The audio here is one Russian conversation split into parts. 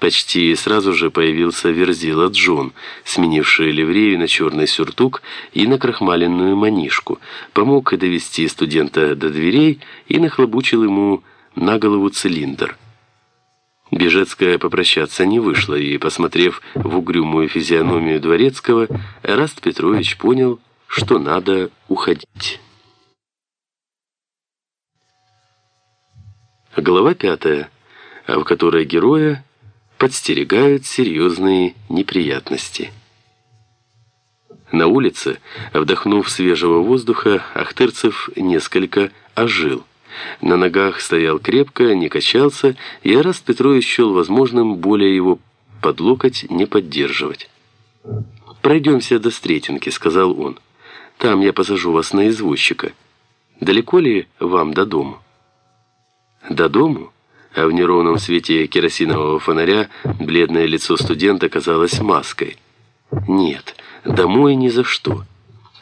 Почти сразу же появился Верзила Джон, сменивший ливрею на черный сюртук и на крахмаленную манишку, помог довести студента до дверей и нахлобучил ему на голову цилиндр. Бежецкая попрощаться не вышла, и, посмотрев в угрюмую физиономию Дворецкого, Эраст Петрович понял, что надо уходить. Глава пятая, в которой героя подстерегают серьезные неприятности. На улице, вдохнув свежего воздуха, Ахтырцев несколько ожил. На ногах стоял крепко, не качался, и Араст Петрович счел возможным более его под локоть не поддерживать. «Пройдемся до Стретинки», — сказал он. «Там я посажу вас на извозчика. Далеко ли вам до дому?» «До дому?» А в неровном свете керосинового фонаря бледное лицо студента казалось маской. «Нет, домой ни за что.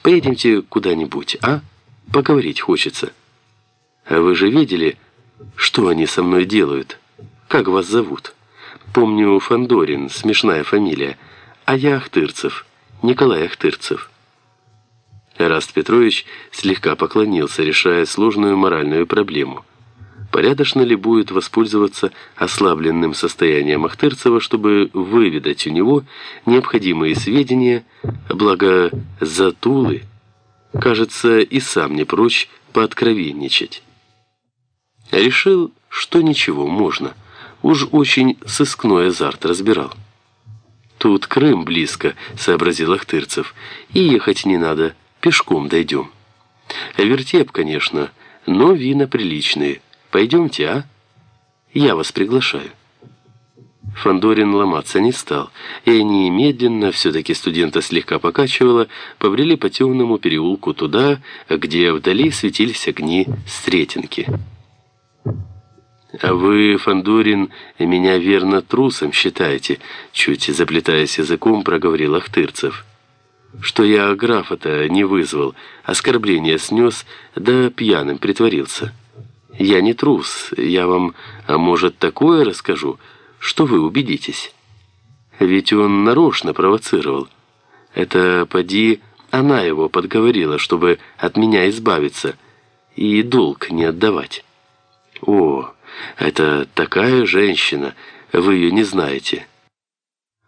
Поедемте куда-нибудь, а? Поговорить хочется». «А вы же видели, что они со мной делают? Как вас зовут?» «Помню, Фандорин, смешная фамилия, а я Ахтырцев, Николай Ахтырцев». Эраст Петрович слегка поклонился, решая сложную моральную проблему – Порядочно ли будет воспользоваться ослабленным состоянием Ахтырцева, чтобы выведать у него необходимые сведения, благо Затулы, кажется, и сам не прочь пооткровенничать. Решил, что ничего, можно. Уж очень сыскной азарт разбирал. «Тут Крым близко», — сообразил Ахтырцев, — «и ехать не надо, пешком дойдем». Вертеп, конечно, но вина приличные. Пойдемте, а? Я вас приглашаю». Фандорин ломаться не стал, и они медленно, все-таки студента слегка покачивало, побрели по темному переулку туда, где вдали светились огни Стретинки. «А вы, Фандорин, меня верно трусом считаете?» Чуть заплетаясь языком, проговорил Ахтырцев. «Что я графа-то не вызвал, оскорбление снес, да пьяным притворился». Я не трус, я вам, а может, такое расскажу, что вы убедитесь. Ведь он нарочно провоцировал. Это, поди, она его подговорила, чтобы от меня избавиться и долг не отдавать. О, это такая женщина, вы ее не знаете.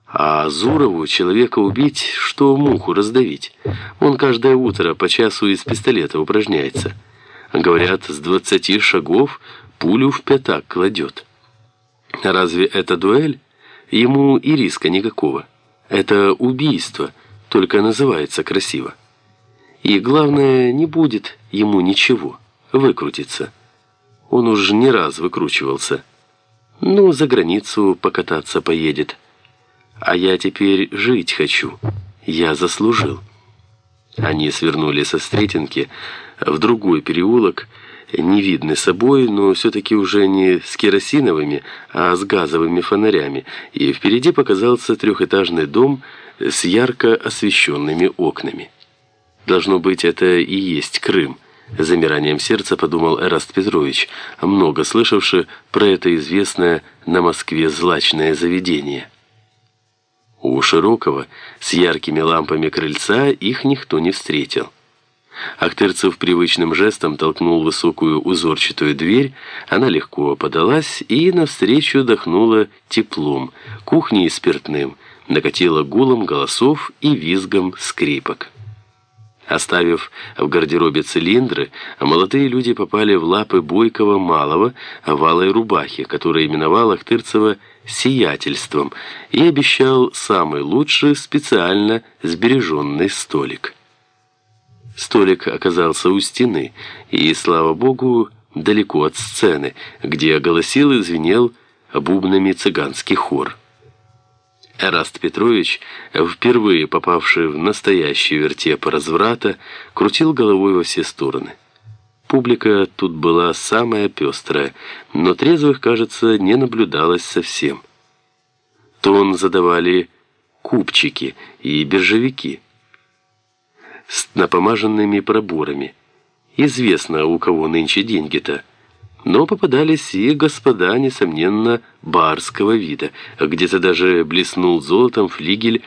А Зурову человека убить, что муху раздавить. Он каждое утро по часу из пистолета упражняется. Говорят, с двадцати шагов пулю в пятак кладет. Разве это дуэль? Ему и риска никакого. Это убийство, только называется красиво. И главное, не будет ему ничего, выкрутиться. Он уж не раз выкручивался. Ну, за границу покататься поедет. А я теперь жить хочу. Я заслужил. Они свернули со Стретинки, в другой переулок, не видный собой, но все-таки уже не с керосиновыми, а с газовыми фонарями, и впереди показался трехэтажный дом с ярко освещенными окнами. Должно быть, это и есть Крым. Замиранием сердца подумал Эраст Петрович, много слышавший про это известное на Москве злачное заведение. У Широкого с яркими лампами крыльца их никто не встретил. Ахтырцев привычным жестом толкнул высокую узорчатую дверь, она легко подалась и навстречу дохнула теплом, кухней и спиртным, накатила гулом голосов и визгом скрипок. Оставив в гардеробе цилиндры, молодые люди попали в лапы бойкого малого овалой рубахи, который именовал Ахтырцева «сиятельством» и обещал самый лучший специально сбереженный столик. Столик оказался у стены, и, слава богу, далеко от сцены, где голосил и звенел бубнами цыганский хор. Эраст Петрович, впервые попавший в настоящий вертеп разврата, крутил головой во все стороны. Публика тут была самая пестрая, но трезвых, кажется, не наблюдалось совсем. Тон задавали купчики и биржевики – с напомаженными проборами. Известно, у кого нынче деньги-то. Но попадались и господа, несомненно, барского вида. Где-то даже блеснул золотом флигель